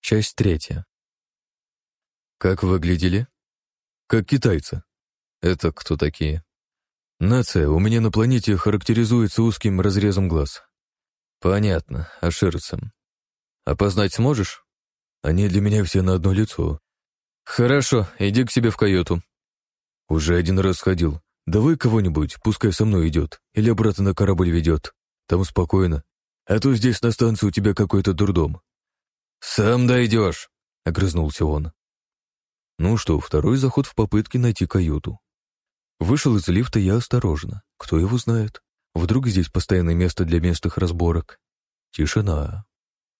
Часть третья. Как выглядели? Как китайцы. Это кто такие? Нация у меня на планете характеризуется узким разрезом глаз. Понятно, аширцем. Опознать сможешь? Они для меня все на одно лицо. Хорошо, иди к себе в каюту. Уже один раз ходил. Давай кого-нибудь, пускай со мной идет. Или обратно на корабль ведет. Там спокойно. А то здесь на станции у тебя какой-то дурдом. Сам дойдешь, огрызнулся он. Ну что, второй заход в попытке найти каюту. Вышел из лифта я осторожно. Кто его знает? Вдруг здесь постоянное место для местных разборок. Тишина.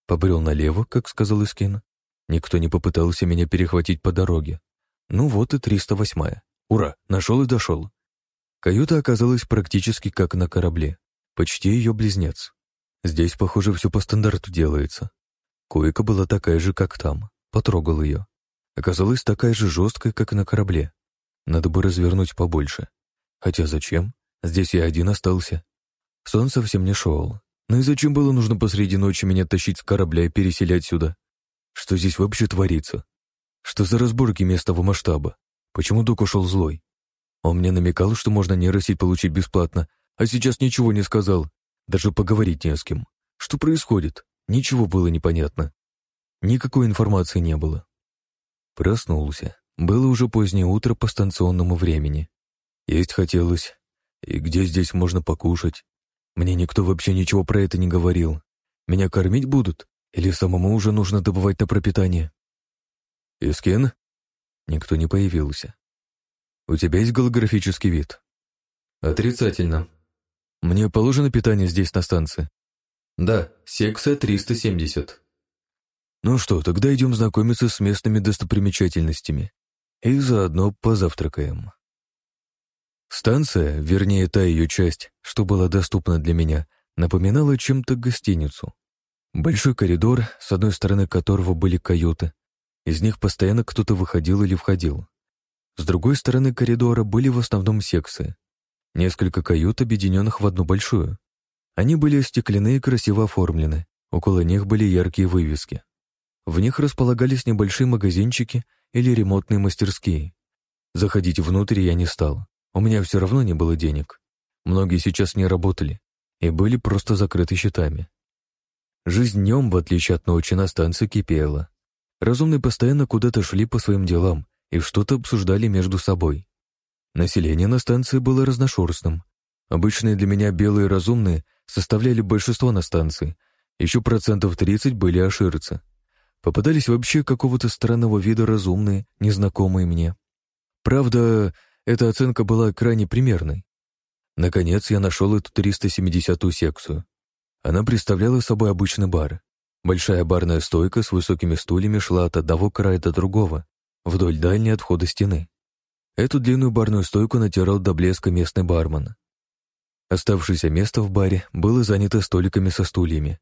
Побрел налево, как сказал Искин. Никто не попытался меня перехватить по дороге. Ну вот и 308-я. Ура, нашел и дошел. Каюта оказалась практически как на корабле. Почти ее близнец. Здесь, похоже, все по стандарту делается. Койка была такая же, как там. Потрогал ее. Оказалась такая же жесткая, как на корабле. Надо бы развернуть побольше. Хотя зачем? Здесь я один остался. Сон совсем не шел. Ну и зачем было нужно посреди ночи меня тащить с корабля и переселять сюда? Что здесь вообще творится? Что за разборки местного масштаба? Почему Дук ушел злой? Он мне намекал, что можно нейросеть получить бесплатно, а сейчас ничего не сказал. Даже поговорить не с кем. Что происходит? Ничего было непонятно. Никакой информации не было. Проснулся. Было уже позднее утро по станционному времени. Есть хотелось. И где здесь можно покушать? Мне никто вообще ничего про это не говорил. Меня кормить будут? Или самому уже нужно добывать на пропитание? Искин? Никто не появился. У тебя есть голографический вид? Отрицательно. Мне положено питание здесь на станции? Да, секция 370. Ну что, тогда идем знакомиться с местными достопримечательностями. И заодно позавтракаем. Станция, вернее, та ее часть, что была доступна для меня, напоминала чем-то гостиницу. Большой коридор, с одной стороны которого были каюты. Из них постоянно кто-то выходил или входил. С другой стороны коридора были в основном секции. Несколько кают, объединенных в одну большую. Они были остеклены и красиво оформлены. Около них были яркие вывески. В них располагались небольшие магазинчики или ремонтные мастерские. Заходить внутрь я не стал. У меня все равно не было денег. Многие сейчас не работали и были просто закрыты счетами. Жизнь днем, в отличие от ночи, на станции кипела. Разумные постоянно куда-то шли по своим делам и что-то обсуждали между собой. Население на станции было разношерстным. Обычные для меня белые разумные составляли большинство на станции, еще процентов 30 были аширцы. Попадались вообще какого-то странного вида разумные, незнакомые мне. Правда, эта оценка была крайне примерной. Наконец я нашел эту 370-ю секцию. Она представляла собой обычный бар. Большая барная стойка с высокими стульями шла от одного края до другого, вдоль дальней от входа стены. Эту длинную барную стойку натирал до блеска местный бармен. Оставшееся место в баре было занято столиками со стульями.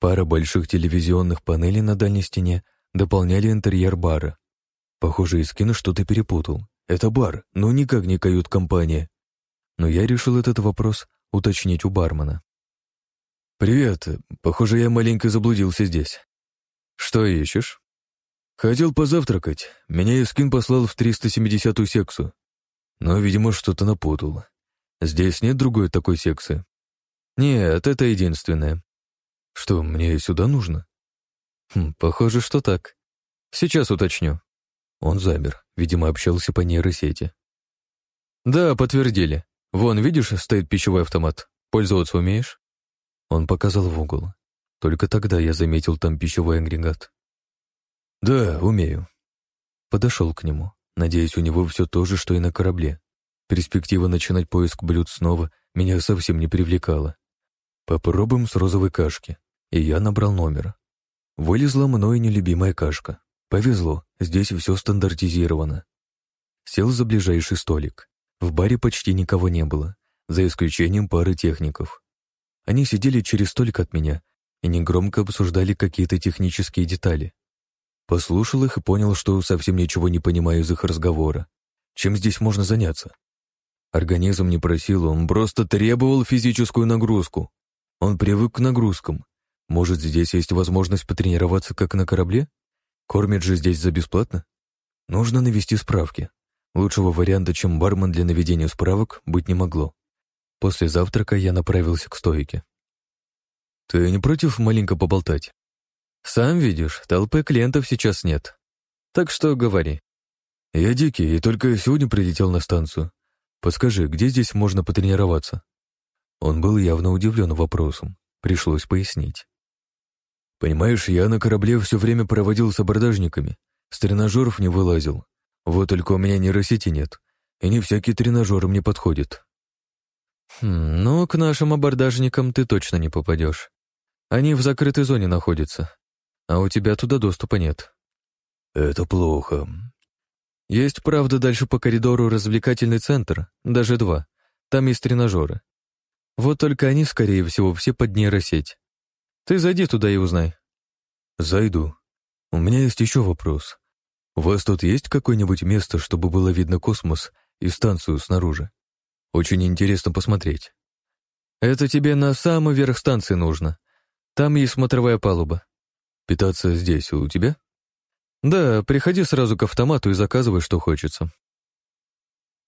Пара больших телевизионных панелей на дальней стене дополняли интерьер бара. Похоже, Искин что-то перепутал. Это бар, но никак не кают-компания. Но я решил этот вопрос уточнить у бармена. «Привет. Похоже, я маленько заблудился здесь. Что ищешь?» «Хотел позавтракать. Меня Искин послал в 370-ю секцию. Но, видимо, что-то напутал. Здесь нет другой такой секции?» «Нет, это единственная». «Что, мне сюда нужно?» хм, «Похоже, что так. Сейчас уточню». Он замер, видимо, общался по нейросети. «Да, подтвердили. Вон, видишь, стоит пищевой автомат. Пользоваться умеешь?» Он показал в угол. Только тогда я заметил там пищевой агрегат. «Да, умею». Подошел к нему, надеясь, у него все то же, что и на корабле. Перспектива начинать поиск блюд снова меня совсем не привлекала. Попробуем с розовой кашки. И я набрал номер. Вылезла мной нелюбимая кашка. Повезло, здесь все стандартизировано. Сел за ближайший столик. В баре почти никого не было, за исключением пары техников. Они сидели через столик от меня и негромко обсуждали какие-то технические детали. Послушал их и понял, что совсем ничего не понимаю из их разговора. Чем здесь можно заняться? Организм не просил, он просто требовал физическую нагрузку. Он привык к нагрузкам. Может, здесь есть возможность потренироваться, как на корабле? Кормят же здесь за бесплатно? Нужно навести справки. Лучшего варианта, чем бармен для наведения справок, быть не могло. После завтрака я направился к стойке. «Ты не против маленько поболтать?» «Сам видишь, толпы клиентов сейчас нет. Так что говори». «Я дикий и только сегодня прилетел на станцию. Подскажи, где здесь можно потренироваться?» Он был явно удивлен вопросом. Пришлось пояснить. «Понимаешь, я на корабле все время проводил с абордажниками. С тренажеров не вылазил. Вот только у меня нейросети нет, и не всякий тренажер мне подходит». Хм, «Ну, к нашим абордажникам ты точно не попадешь. Они в закрытой зоне находятся, а у тебя туда доступа нет». «Это плохо». «Есть, правда, дальше по коридору развлекательный центр, даже два. Там есть тренажеры. Вот только они, скорее всего, все под нейросеть. Ты зайди туда и узнай». «Зайду. У меня есть еще вопрос. У вас тут есть какое-нибудь место, чтобы было видно космос и станцию снаружи? Очень интересно посмотреть». «Это тебе на самый верх станции нужно. Там есть смотровая палуба». «Питаться здесь у тебя?» «Да, приходи сразу к автомату и заказывай, что хочется».